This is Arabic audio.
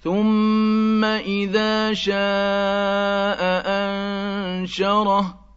ثم إذا شاء أنشره